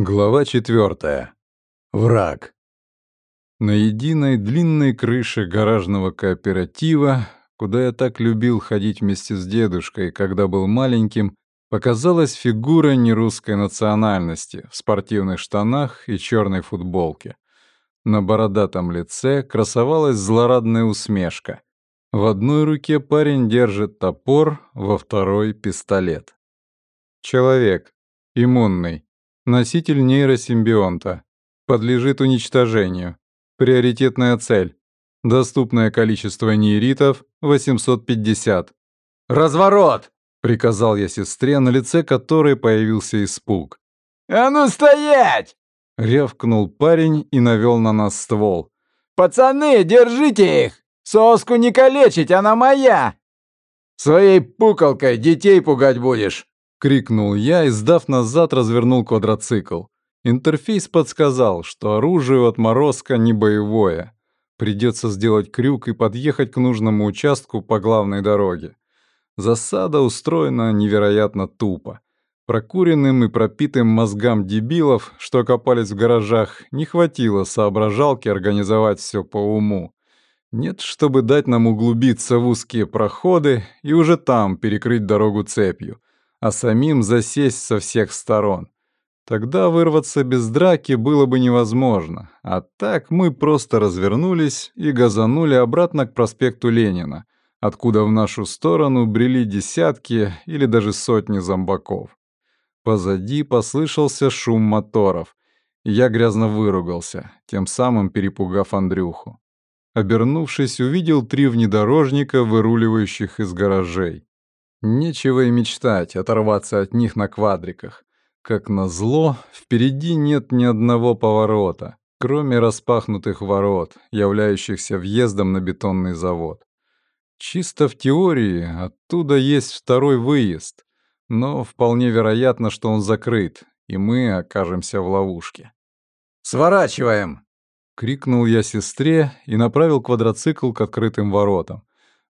Глава четвертая. Враг. На единой длинной крыше гаражного кооператива, куда я так любил ходить вместе с дедушкой, когда был маленьким, показалась фигура нерусской национальности в спортивных штанах и черной футболке. На бородатом лице красовалась злорадная усмешка. В одной руке парень держит топор, во второй — пистолет. Человек. Иммунный. Носитель нейросимбионта. Подлежит уничтожению. Приоритетная цель. Доступное количество нейритов — 850. «Разворот!» — приказал я сестре, на лице которой появился испуг. «А ну стоять!» — рявкнул парень и навел на нас ствол. «Пацаны, держите их! Соску не калечить, она моя!» «Своей пукалкой детей пугать будешь!» — крикнул я и, сдав назад, развернул квадроцикл. Интерфейс подсказал, что оружие у отморозка не боевое. Придется сделать крюк и подъехать к нужному участку по главной дороге. Засада устроена невероятно тупо. Прокуренным и пропитым мозгам дебилов, что копались в гаражах, не хватило соображалки организовать все по уму. Нет, чтобы дать нам углубиться в узкие проходы и уже там перекрыть дорогу цепью а самим засесть со всех сторон. Тогда вырваться без драки было бы невозможно, а так мы просто развернулись и газанули обратно к проспекту Ленина, откуда в нашу сторону брели десятки или даже сотни зомбаков. Позади послышался шум моторов, и я грязно выругался, тем самым перепугав Андрюху. Обернувшись, увидел три внедорожника, выруливающих из гаражей. Нечего и мечтать оторваться от них на квадриках. Как назло, впереди нет ни одного поворота, кроме распахнутых ворот, являющихся въездом на бетонный завод. Чисто в теории оттуда есть второй выезд, но вполне вероятно, что он закрыт, и мы окажемся в ловушке. «Сворачиваем!» — крикнул я сестре и направил квадроцикл к открытым воротам.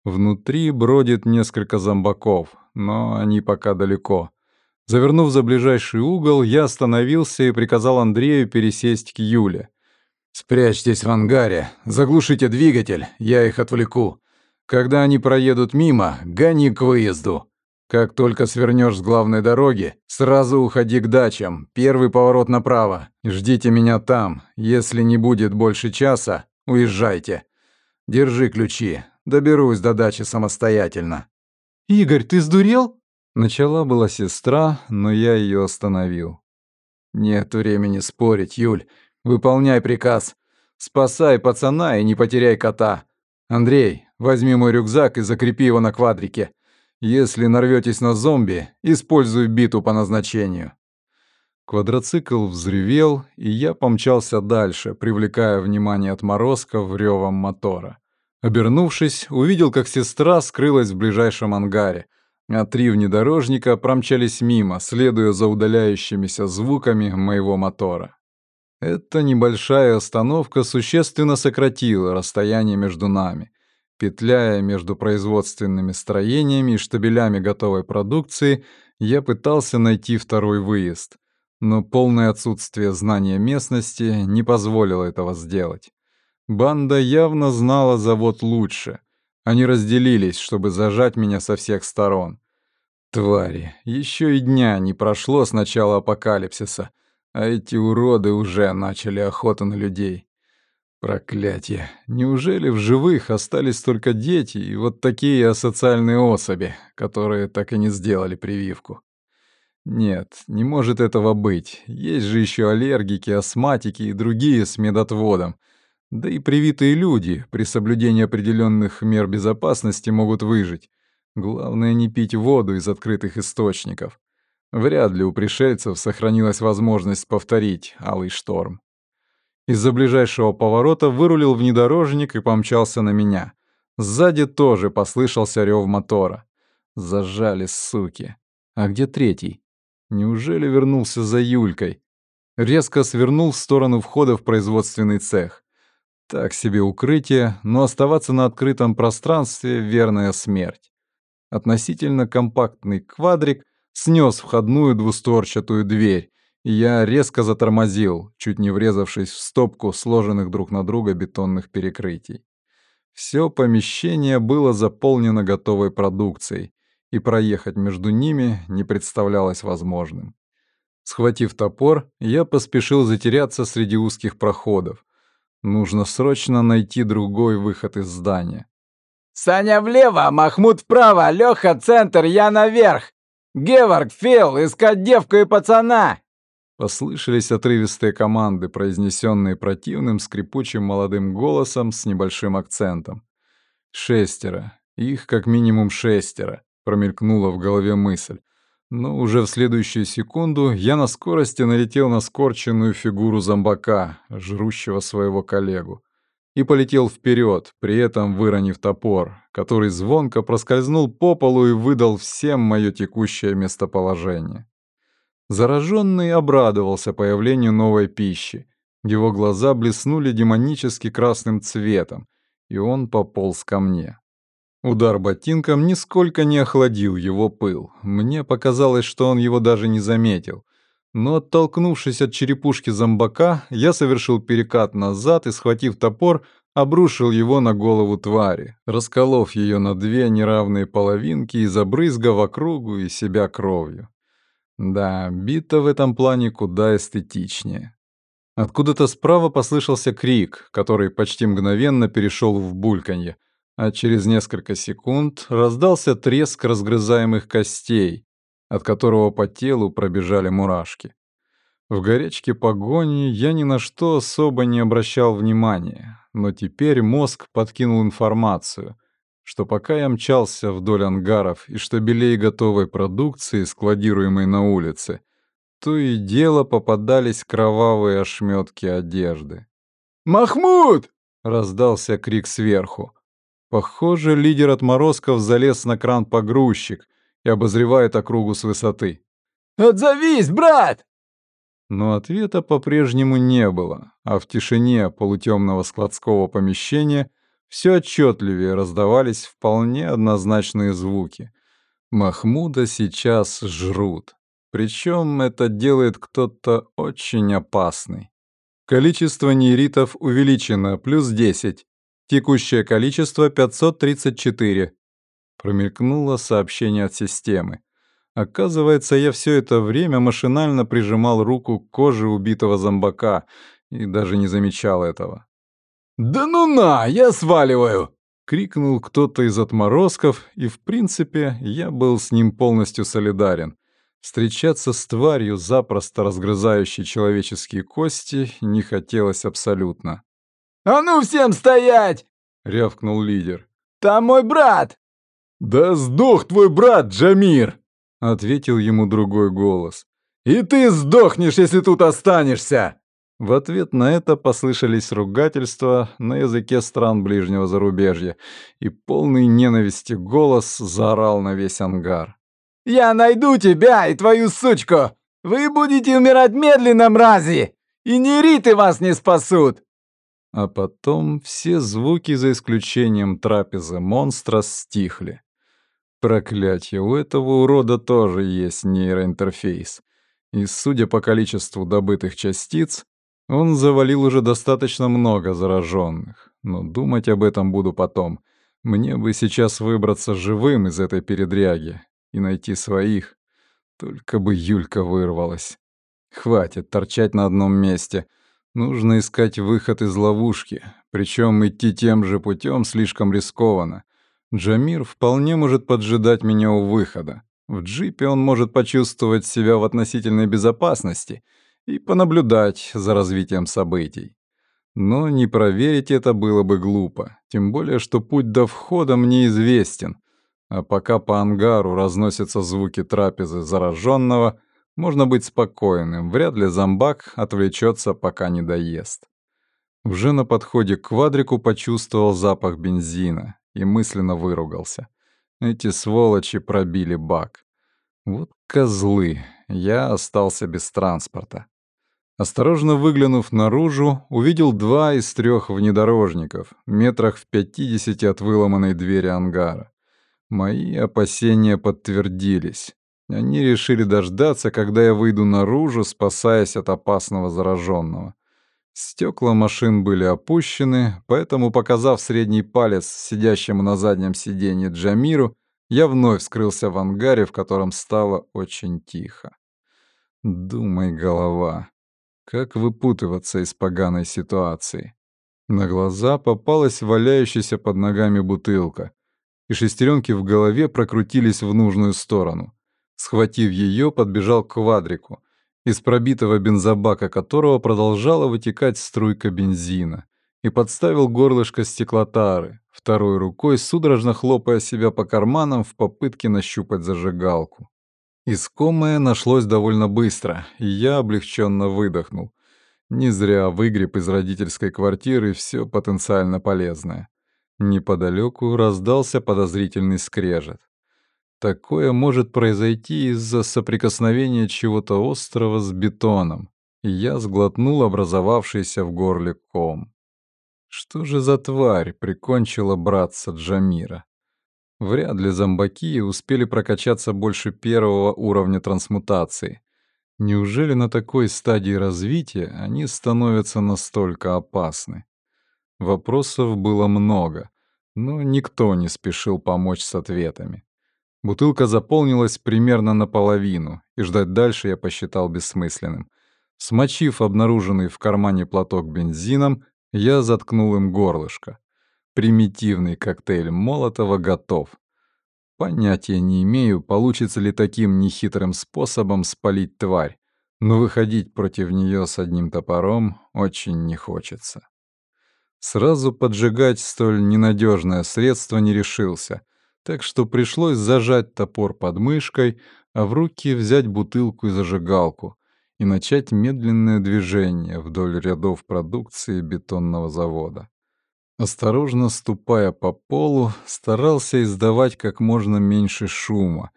Внутри бродит несколько зомбаков, но они пока далеко. Завернув за ближайший угол, я остановился и приказал Андрею пересесть к Юле. «Спрячьтесь в ангаре, заглушите двигатель, я их отвлеку. Когда они проедут мимо, гони к выезду. Как только свернешь с главной дороги, сразу уходи к дачам, первый поворот направо. Ждите меня там, если не будет больше часа, уезжайте. Держи ключи, Доберусь до дачи самостоятельно». «Игорь, ты сдурел?» Начала была сестра, но я ее остановил. «Нет времени спорить, Юль. Выполняй приказ. Спасай пацана и не потеряй кота. Андрей, возьми мой рюкзак и закрепи его на квадрике. Если нарветесь на зомби, используй биту по назначению». Квадроцикл взревел, и я помчался дальше, привлекая внимание отморозков ревом мотора. Обернувшись, увидел, как сестра скрылась в ближайшем ангаре, а три внедорожника промчались мимо, следуя за удаляющимися звуками моего мотора. Эта небольшая остановка существенно сократила расстояние между нами. Петляя между производственными строениями и штабелями готовой продукции, я пытался найти второй выезд, но полное отсутствие знания местности не позволило этого сделать. Банда явно знала завод лучше. Они разделились, чтобы зажать меня со всех сторон. Твари, еще и дня не прошло с начала апокалипсиса, а эти уроды уже начали охоту на людей. Проклятье. Неужели в живых остались только дети и вот такие асоциальные особи, которые так и не сделали прививку? Нет, не может этого быть. Есть же еще аллергики, астматики и другие с медотводом — да и привитые люди при соблюдении определенных мер безопасности могут выжить. Главное не пить воду из открытых источников. Вряд ли у пришельцев сохранилась возможность повторить алый шторм. Из-за ближайшего поворота вырулил внедорожник и помчался на меня. Сзади тоже послышался рев мотора. Зажали, суки. А где третий? Неужели вернулся за Юлькой? Резко свернул в сторону входа в производственный цех. Так себе укрытие, но оставаться на открытом пространстве — верная смерть. Относительно компактный квадрик снес входную двустворчатую дверь, Я резко затормозил, чуть не врезавшись в стопку сложенных друг на друга бетонных перекрытий. Все помещение было заполнено готовой продукцией, и проехать между ними не представлялось возможным. Схватив топор, я поспешил затеряться среди узких проходов. Нужно срочно найти другой выход из здания. «Саня влево, Махмуд вправо, Леха центр, я наверх! Геворг, Фил, искать девку и пацана!» Послышались отрывистые команды, произнесенные противным скрипучим молодым голосом с небольшим акцентом. «Шестеро. Их как минимум шестеро», — промелькнула в голове мысль. Но уже в следующую секунду я на скорости налетел на скорченную фигуру зомбака, жрущего своего коллегу, и полетел вперед, при этом выронив топор, который звонко проскользнул по полу и выдал всем мое текущее местоположение. Зараженный обрадовался появлению новой пищи. Его глаза блеснули демонически красным цветом, и он пополз ко мне. Удар ботинком нисколько не охладил его пыл. Мне показалось, что он его даже не заметил. Но оттолкнувшись от черепушки зомбака, я совершил перекат назад и, схватив топор, обрушил его на голову твари, расколов ее на две неравные половинки и забрызгав округу и себя кровью. Да, бита в этом плане куда эстетичнее. Откуда-то справа послышался крик, который почти мгновенно перешел в бульканье — а через несколько секунд раздался треск разгрызаемых костей, от которого по телу пробежали мурашки. В горячке погони я ни на что особо не обращал внимания, но теперь мозг подкинул информацию, что пока я мчался вдоль ангаров и штабелей готовой продукции, складируемой на улице, то и дело попадались кровавые ошметки одежды. «Махмуд!» — раздался крик сверху. Похоже, лидер отморозков залез на кран-погрузчик и обозревает округу с высоты. «Отзовись, брат!» Но ответа по-прежнему не было, а в тишине полутемного складского помещения все отчетливее раздавались вполне однозначные звуки. Махмуда сейчас жрут. Причем это делает кто-то очень опасный. Количество нейритов увеличено, плюс 10. Текущее количество 534. Промелькнуло сообщение от системы. Оказывается, я все это время машинально прижимал руку к коже убитого зомбака и даже не замечал этого. «Да ну на, я сваливаю!» — крикнул кто-то из отморозков, и, в принципе, я был с ним полностью солидарен. Встречаться с тварью, запросто разгрызающей человеческие кости, не хотелось абсолютно. «А ну всем стоять!» — рявкнул лидер. «Там мой брат!» «Да сдох твой брат, Джамир!» — ответил ему другой голос. «И ты сдохнешь, если тут останешься!» В ответ на это послышались ругательства на языке стран ближнего зарубежья, и полный ненависти голос заорал на весь ангар. «Я найду тебя и твою сучку! Вы будете умирать медленно, мрази! И нериты вас не спасут! А потом все звуки, за исключением трапезы монстра, стихли. Проклятье, у этого урода тоже есть нейроинтерфейс. И судя по количеству добытых частиц, он завалил уже достаточно много зараженных. Но думать об этом буду потом. Мне бы сейчас выбраться живым из этой передряги и найти своих. Только бы Юлька вырвалась. Хватит торчать на одном месте — Нужно искать выход из ловушки, причем идти тем же путем слишком рискованно. Джамир вполне может поджидать меня у выхода. В джипе он может почувствовать себя в относительной безопасности и понаблюдать за развитием событий. Но не проверить это было бы глупо, тем более что путь до входа мне известен. А пока по ангару разносятся звуки трапезы зараженного, можно быть спокойным, вряд ли зомбак отвлечется, пока не доест. Уже на подходе к квадрику почувствовал запах бензина и мысленно выругался. Эти сволочи пробили бак. Вот козлы, я остался без транспорта. Осторожно выглянув наружу, увидел два из трех внедорожников, метрах в пятидесяти от выломанной двери ангара. Мои опасения подтвердились. Они решили дождаться, когда я выйду наружу, спасаясь от опасного зараженного. Стекла машин были опущены, поэтому, показав средний палец сидящему на заднем сиденье Джамиру, я вновь скрылся в ангаре, в котором стало очень тихо. Думай, голова, как выпутываться из поганой ситуации. На глаза попалась валяющаяся под ногами бутылка, и шестеренки в голове прокрутились в нужную сторону. Схватив ее, подбежал к квадрику, из пробитого бензобака которого продолжала вытекать струйка бензина, и подставил горлышко стеклотары, второй рукой судорожно хлопая себя по карманам в попытке нащупать зажигалку. Искомое нашлось довольно быстро, и я облегченно выдохнул. Не зря выгреб из родительской квартиры все потенциально полезное. Неподалеку раздался подозрительный скрежет. Такое может произойти из-за соприкосновения чего-то острого с бетоном, и я сглотнул образовавшийся в горле ком. Что же за тварь прикончила братца Джамира? Вряд ли зомбаки успели прокачаться больше первого уровня трансмутации. Неужели на такой стадии развития они становятся настолько опасны? Вопросов было много, но никто не спешил помочь с ответами. Бутылка заполнилась примерно наполовину, и ждать дальше я посчитал бессмысленным. Смочив обнаруженный в кармане платок бензином, я заткнул им горлышко. Примитивный коктейль Молотова готов. Понятия не имею, получится ли таким нехитрым способом спалить тварь, но выходить против нее с одним топором очень не хочется. Сразу поджигать столь ненадежное средство не решился — так что пришлось зажать топор под мышкой, а в руки взять бутылку и зажигалку и начать медленное движение вдоль рядов продукции бетонного завода. Осторожно ступая по полу, старался издавать как можно меньше шума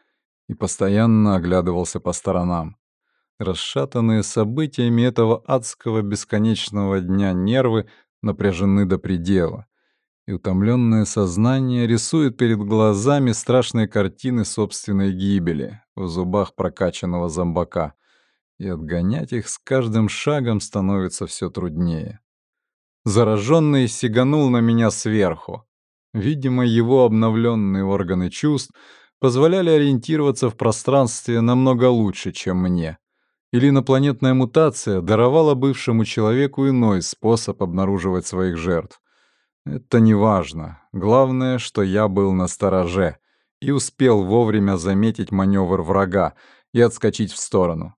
и постоянно оглядывался по сторонам. Расшатанные событиями этого адского бесконечного дня нервы напряжены до предела и утомленное сознание рисует перед глазами страшные картины собственной гибели в зубах прокачанного зомбака, и отгонять их с каждым шагом становится все труднее. Зараженный сиганул на меня сверху. Видимо, его обновленные органы чувств позволяли ориентироваться в пространстве намного лучше, чем мне. Или инопланетная мутация даровала бывшему человеку иной способ обнаруживать своих жертв. Это не важно. Главное, что я был на стороже и успел вовремя заметить маневр врага и отскочить в сторону.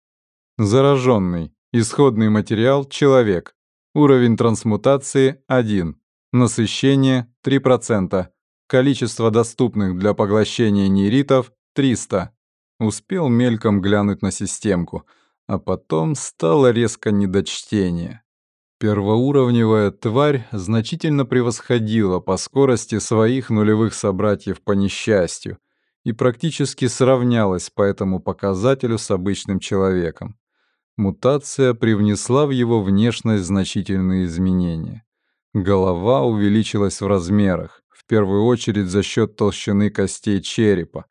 Зараженный. Исходный материал — человек. Уровень трансмутации — 1. Насыщение — 3%. Количество доступных для поглощения нейритов — 300. Успел мельком глянуть на системку, а потом стало резко недочтение. Первоуровневая тварь значительно превосходила по скорости своих нулевых собратьев по несчастью и практически сравнялась по этому показателю с обычным человеком. Мутация привнесла в его внешность значительные изменения. Голова увеличилась в размерах, в первую очередь за счет толщины костей черепа,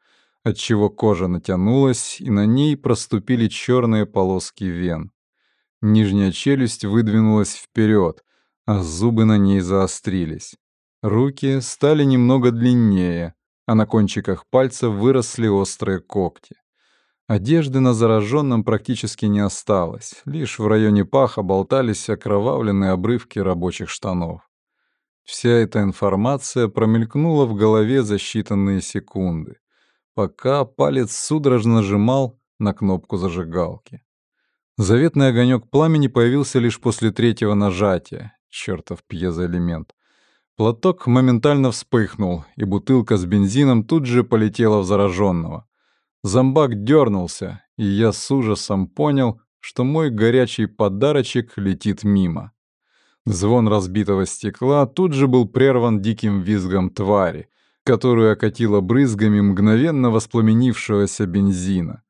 отчего кожа натянулась, и на ней проступили черные полоски вен. Нижняя челюсть выдвинулась вперед, а зубы на ней заострились. Руки стали немного длиннее, а на кончиках пальцев выросли острые когти. Одежды на зараженном практически не осталось, лишь в районе паха болтались окровавленные обрывки рабочих штанов. Вся эта информация промелькнула в голове за считанные секунды, пока палец судорожно нажимал на кнопку зажигалки. Заветный огонек пламени появился лишь после третьего нажатия. Чёртов пьезоэлемент. Платок моментально вспыхнул, и бутылка с бензином тут же полетела в зараженного. Зомбак дернулся, и я с ужасом понял, что мой горячий подарочек летит мимо. Звон разбитого стекла тут же был прерван диким визгом твари, которую окатило брызгами мгновенно воспламенившегося бензина.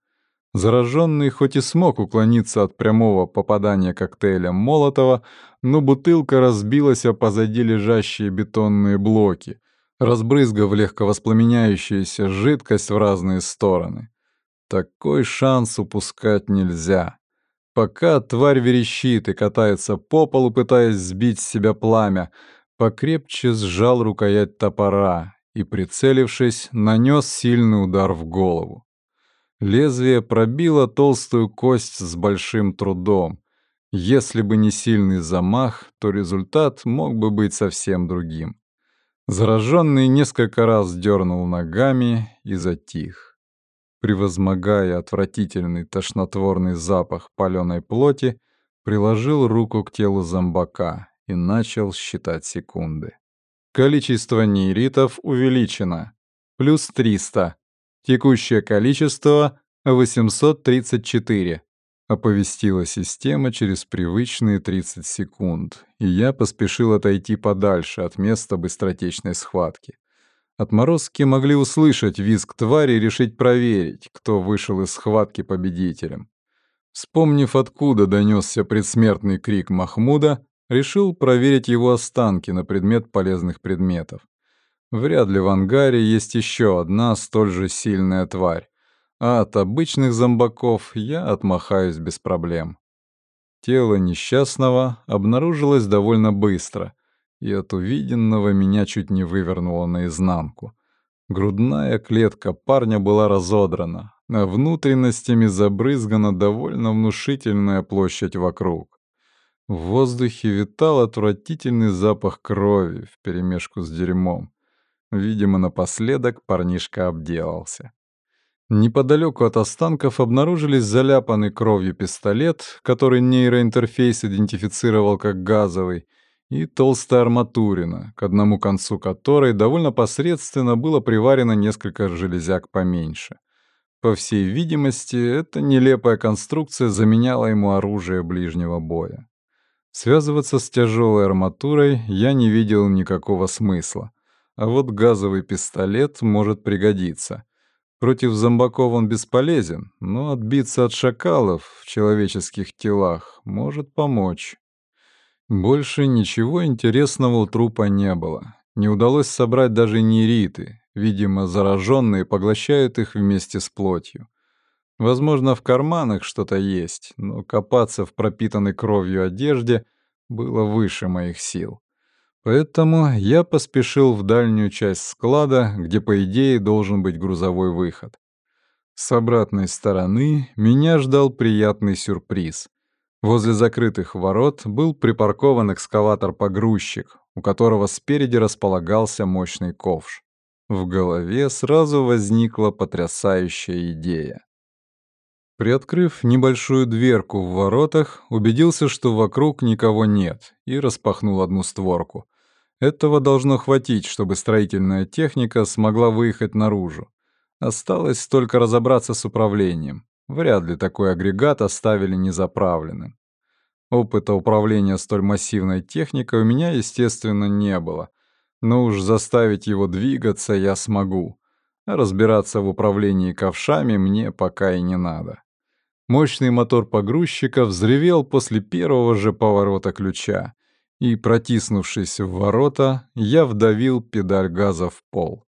Зараженный хоть и смог уклониться от прямого попадания коктейля Молотова, но бутылка разбилась о позади лежащие бетонные блоки, разбрызгав легковоспламеняющуюся жидкость в разные стороны. Такой шанс упускать нельзя. Пока тварь верещит и катается по полу, пытаясь сбить с себя пламя, покрепче сжал рукоять топора и, прицелившись, нанес сильный удар в голову. Лезвие пробило толстую кость с большим трудом. Если бы не сильный замах, то результат мог бы быть совсем другим. Зараженный несколько раз дернул ногами и затих. Превозмогая отвратительный тошнотворный запах паленой плоти, приложил руку к телу зомбака и начал считать секунды. Количество нейритов увеличено. Плюс 300. Текущее количество — 834. Оповестила система через привычные 30 секунд, и я поспешил отойти подальше от места быстротечной схватки. Отморозки могли услышать визг твари и решить проверить, кто вышел из схватки победителем. Вспомнив, откуда донесся предсмертный крик Махмуда, решил проверить его останки на предмет полезных предметов. Вряд ли в ангаре есть еще одна столь же сильная тварь, а от обычных зомбаков я отмахаюсь без проблем. Тело несчастного обнаружилось довольно быстро, и от увиденного меня чуть не вывернуло наизнанку. Грудная клетка парня была разодрана, а внутренностями забрызгана довольно внушительная площадь вокруг. В воздухе витал отвратительный запах крови вперемешку с дерьмом. Видимо, напоследок парнишка обделался. Неподалеку от останков обнаружились заляпанный кровью пистолет, который нейроинтерфейс идентифицировал как газовый, и толстая арматурина, к одному концу которой довольно посредственно было приварено несколько железяк поменьше. По всей видимости, эта нелепая конструкция заменяла ему оружие ближнего боя. Связываться с тяжелой арматурой я не видел никакого смысла. А вот газовый пистолет может пригодиться. Против зомбаков он бесполезен, но отбиться от шакалов в человеческих телах может помочь. Больше ничего интересного у трупа не было. Не удалось собрать даже нейриты. Видимо, зараженные поглощают их вместе с плотью. Возможно, в карманах что-то есть, но копаться в пропитанной кровью одежде было выше моих сил. Поэтому я поспешил в дальнюю часть склада, где, по идее, должен быть грузовой выход. С обратной стороны меня ждал приятный сюрприз. Возле закрытых ворот был припаркован экскаватор-погрузчик, у которого спереди располагался мощный ковш. В голове сразу возникла потрясающая идея. Приоткрыв небольшую дверку в воротах, убедился, что вокруг никого нет, и распахнул одну створку. Этого должно хватить, чтобы строительная техника смогла выехать наружу. Осталось только разобраться с управлением. Вряд ли такой агрегат оставили незаправленным. Опыта управления столь массивной техникой у меня, естественно, не было. Но уж заставить его двигаться я смогу. А разбираться в управлении ковшами мне пока и не надо. Мощный мотор погрузчика взревел после первого же поворота ключа, и, протиснувшись в ворота, я вдавил педаль газа в пол.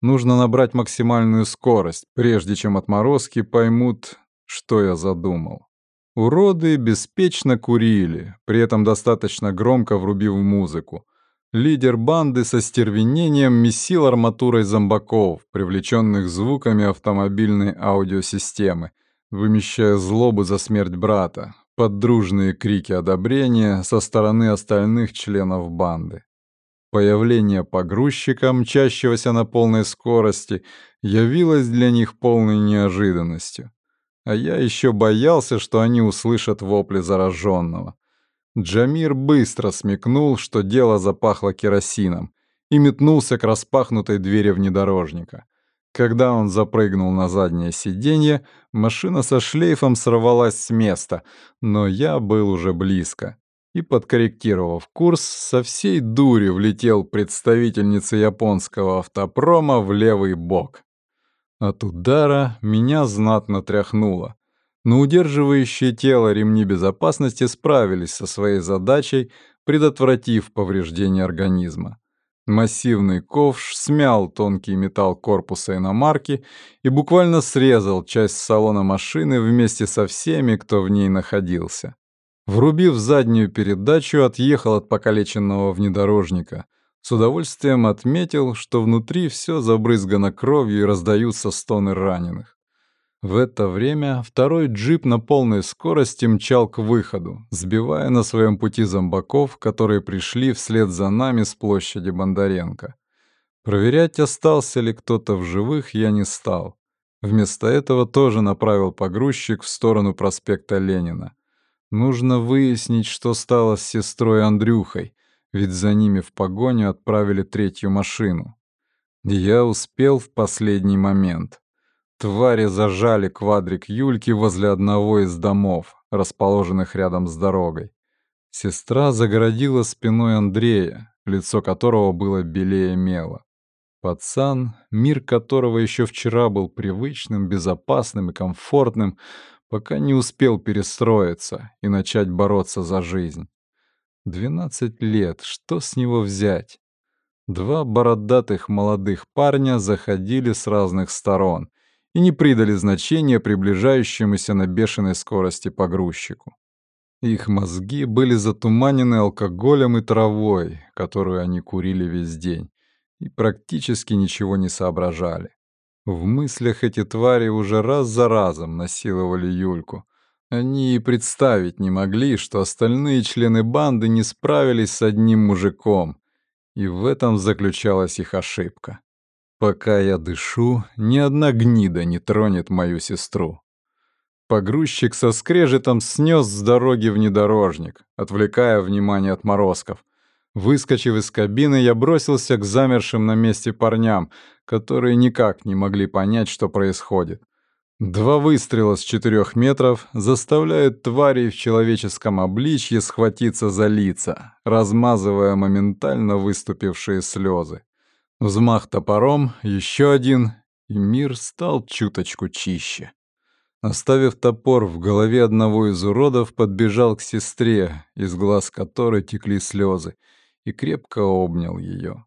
Нужно набрать максимальную скорость, прежде чем отморозки поймут, что я задумал. Уроды беспечно курили, при этом достаточно громко врубив музыку. Лидер банды со стервенением месил арматурой зомбаков, привлеченных звуками автомобильной аудиосистемы, вымещая злобу за смерть брата, под дружные крики одобрения со стороны остальных членов банды. Появление погрузчика, мчащегося на полной скорости, явилось для них полной неожиданностью. А я еще боялся, что они услышат вопли зараженного. Джамир быстро смекнул, что дело запахло керосином, и метнулся к распахнутой двери внедорожника. Когда он запрыгнул на заднее сиденье, машина со шлейфом сорвалась с места, но я был уже близко. И, подкорректировав курс, со всей дури влетел представительница японского автопрома в левый бок. От удара меня знатно тряхнуло, но удерживающие тело ремни безопасности справились со своей задачей, предотвратив повреждение организма. Массивный ковш смял тонкий металл корпуса иномарки и буквально срезал часть салона машины вместе со всеми, кто в ней находился. Врубив заднюю передачу, отъехал от покалеченного внедорожника. С удовольствием отметил, что внутри все забрызгано кровью и раздаются стоны раненых. В это время второй джип на полной скорости мчал к выходу, сбивая на своем пути зомбаков, которые пришли вслед за нами с площади Бондаренко. Проверять, остался ли кто-то в живых, я не стал. Вместо этого тоже направил погрузчик в сторону проспекта Ленина. Нужно выяснить, что стало с сестрой Андрюхой, ведь за ними в погоню отправили третью машину. Я успел в последний момент. Твари зажали квадрик Юльки возле одного из домов, расположенных рядом с дорогой. Сестра загородила спиной Андрея, лицо которого было белее мела. Пацан, мир которого еще вчера был привычным, безопасным и комфортным, пока не успел перестроиться и начать бороться за жизнь. Двенадцать лет, что с него взять? Два бородатых молодых парня заходили с разных сторон — и не придали значения приближающемуся на бешеной скорости погрузчику. Их мозги были затуманены алкоголем и травой, которую они курили весь день, и практически ничего не соображали. В мыслях эти твари уже раз за разом насиловали Юльку. Они и представить не могли, что остальные члены банды не справились с одним мужиком, и в этом заключалась их ошибка. Пока я дышу, ни одна гнида не тронет мою сестру. Погрузчик со скрежетом снес с дороги внедорожник, отвлекая внимание от морозков. Выскочив из кабины, я бросился к замершим на месте парням, которые никак не могли понять, что происходит. Два выстрела с четырех метров заставляют тварей в человеческом обличье схватиться за лица, размазывая моментально выступившие слезы. Взмах топором, еще один, и мир стал чуточку чище. Оставив топор в голове одного из уродов, подбежал к сестре, из глаз которой текли слезы, и крепко обнял ее.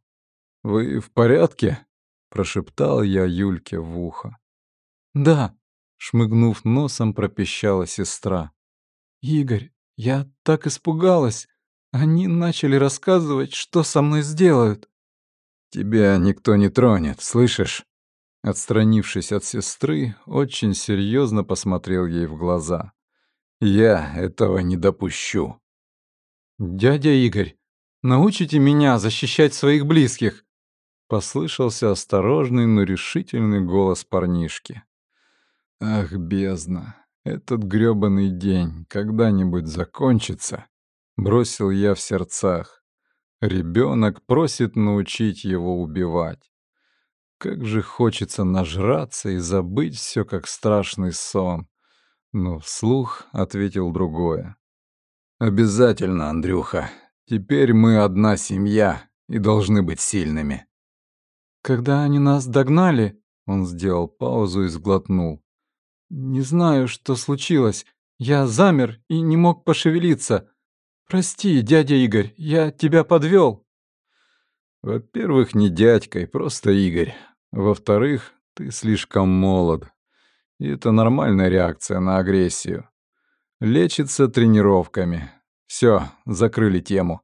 «Вы в порядке?» — прошептал я Юльке в ухо. «Да», — шмыгнув носом, пропищала сестра. «Игорь, я так испугалась. Они начали рассказывать, что со мной сделают». «Тебя никто не тронет, слышишь?» Отстранившись от сестры, очень серьезно посмотрел ей в глаза. «Я этого не допущу». «Дядя Игорь, научите меня защищать своих близких?» Послышался осторожный, но решительный голос парнишки. «Ах, бездна, этот грёбаный день когда-нибудь закончится?» Бросил я в сердцах. Ребенок просит научить его убивать. Как же хочется нажраться и забыть все как страшный сон. Но вслух ответил другое. «Обязательно, Андрюха. Теперь мы одна семья и должны быть сильными». «Когда они нас догнали...» Он сделал паузу и сглотнул. «Не знаю, что случилось. Я замер и не мог пошевелиться. «Прости, дядя Игорь, я тебя подвел. «Во-первых, не дядькой, просто Игорь. Во-вторых, ты слишком молод. И это нормальная реакция на агрессию. Лечится тренировками. Все, закрыли тему.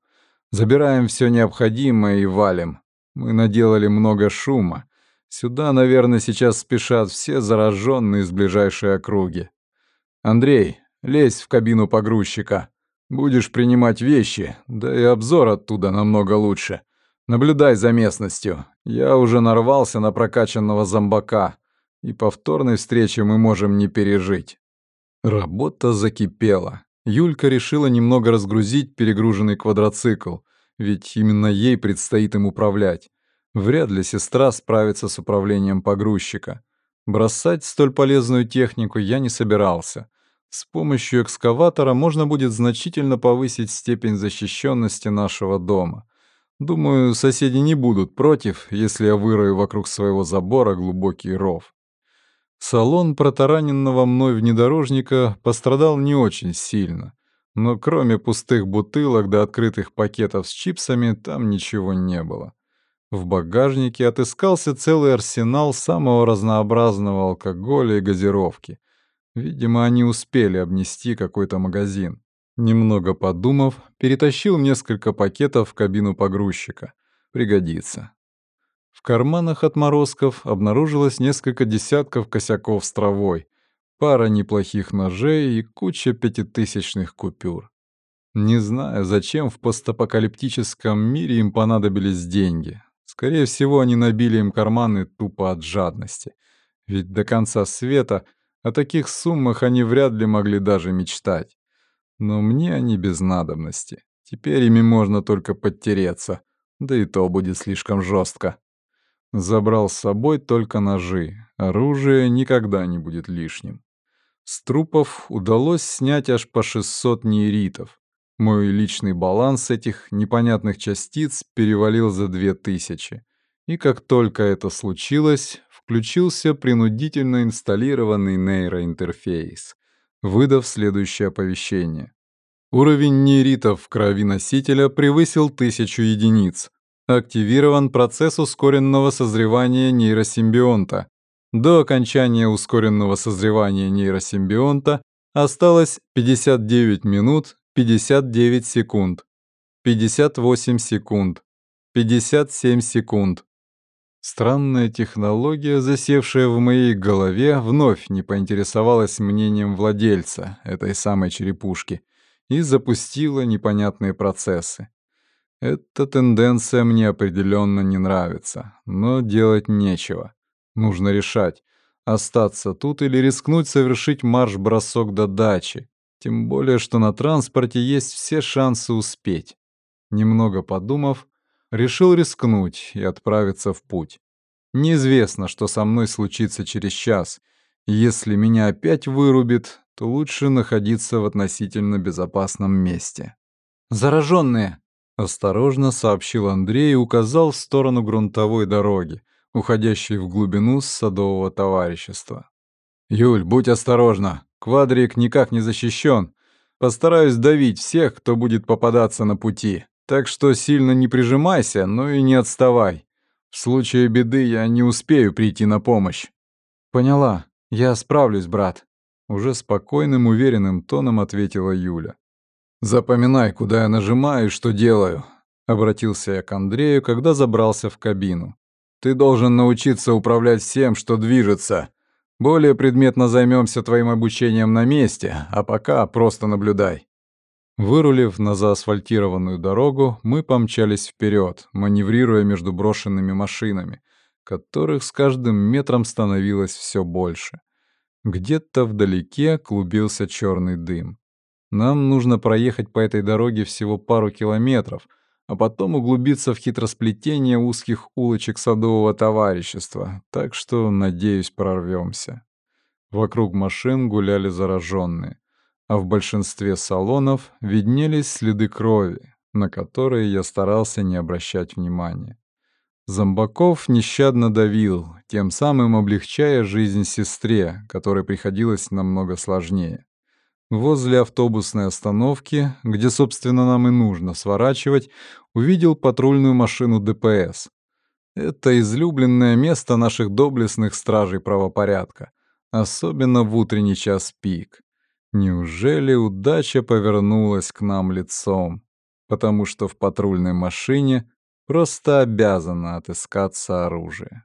Забираем все необходимое и валим. Мы наделали много шума. Сюда, наверное, сейчас спешат все зараженные из ближайшей округи. Андрей, лезь в кабину погрузчика. Будешь принимать вещи, да и обзор оттуда намного лучше. Наблюдай за местностью. Я уже нарвался на прокачанного зомбака, и повторной встречи мы можем не пережить. Работа закипела. Юлька решила немного разгрузить перегруженный квадроцикл, ведь именно ей предстоит им управлять. Вряд ли сестра справится с управлением погрузчика. Бросать столь полезную технику я не собирался — с помощью экскаватора можно будет значительно повысить степень защищенности нашего дома. Думаю, соседи не будут против, если я вырою вокруг своего забора глубокий ров. Салон протараненного мной внедорожника пострадал не очень сильно, но кроме пустых бутылок до открытых пакетов с чипсами там ничего не было. В багажнике отыскался целый арсенал самого разнообразного алкоголя и газировки. Видимо, они успели обнести какой-то магазин. Немного подумав, перетащил несколько пакетов в кабину погрузчика. Пригодится. В карманах отморозков обнаружилось несколько десятков косяков с травой, пара неплохих ножей и куча пятитысячных купюр. Не знаю, зачем в постапокалиптическом мире им понадобились деньги. Скорее всего, они набили им карманы тупо от жадности. Ведь до конца света о таких суммах они вряд ли могли даже мечтать. Но мне они без надобности. Теперь ими можно только подтереться, да и то будет слишком жестко. Забрал с собой только ножи. Оружие никогда не будет лишним. С трупов удалось снять аж по 600 нейритов. Мой личный баланс этих непонятных частиц перевалил за 2000. И как только это случилось, включился принудительно инсталлированный нейроинтерфейс выдав следующее оповещение. Уровень нейритов в крови носителя превысил тысячу единиц. Активирован процесс ускоренного созревания нейросимбионта. До окончания ускоренного созревания нейросимбионта осталось 59 минут 59 секунд, 58 секунд, 57 секунд, Странная технология, засевшая в моей голове, вновь не поинтересовалась мнением владельца этой самой черепушки и запустила непонятные процессы. Эта тенденция мне определенно не нравится, но делать нечего. Нужно решать, остаться тут или рискнуть совершить марш-бросок до дачи, тем более что на транспорте есть все шансы успеть. Немного подумав, решил рискнуть и отправиться в путь. Неизвестно, что со мной случится через час. Если меня опять вырубит, то лучше находиться в относительно безопасном месте. «Зараженные!» — осторожно сообщил Андрей и указал в сторону грунтовой дороги, уходящей в глубину садового товарищества. «Юль, будь осторожна, квадрик никак не защищен. Постараюсь давить всех, кто будет попадаться на пути». Так что сильно не прижимайся, но и не отставай. В случае беды я не успею прийти на помощь. Поняла. Я справлюсь, брат. Уже спокойным, уверенным тоном ответила Юля. Запоминай, куда я нажимаю и что делаю. Обратился я к Андрею, когда забрался в кабину. Ты должен научиться управлять всем, что движется. Более предметно займемся твоим обучением на месте, а пока просто наблюдай. Вырулив на заасфальтированную дорогу, мы помчались вперед, маневрируя между брошенными машинами, которых с каждым метром становилось все больше. Где-то вдалеке клубился черный дым. Нам нужно проехать по этой дороге всего пару километров, а потом углубиться в хитросплетение узких улочек садового товарищества, так что, надеюсь, прорвемся. Вокруг машин гуляли зараженные а в большинстве салонов виднелись следы крови, на которые я старался не обращать внимания. Зомбаков нещадно давил, тем самым облегчая жизнь сестре, которой приходилось намного сложнее. Возле автобусной остановки, где, собственно, нам и нужно сворачивать, увидел патрульную машину ДПС. Это излюбленное место наших доблестных стражей правопорядка, особенно в утренний час пик. Неужели удача повернулась к нам лицом? Потому что в патрульной машине просто обязано отыскаться оружие.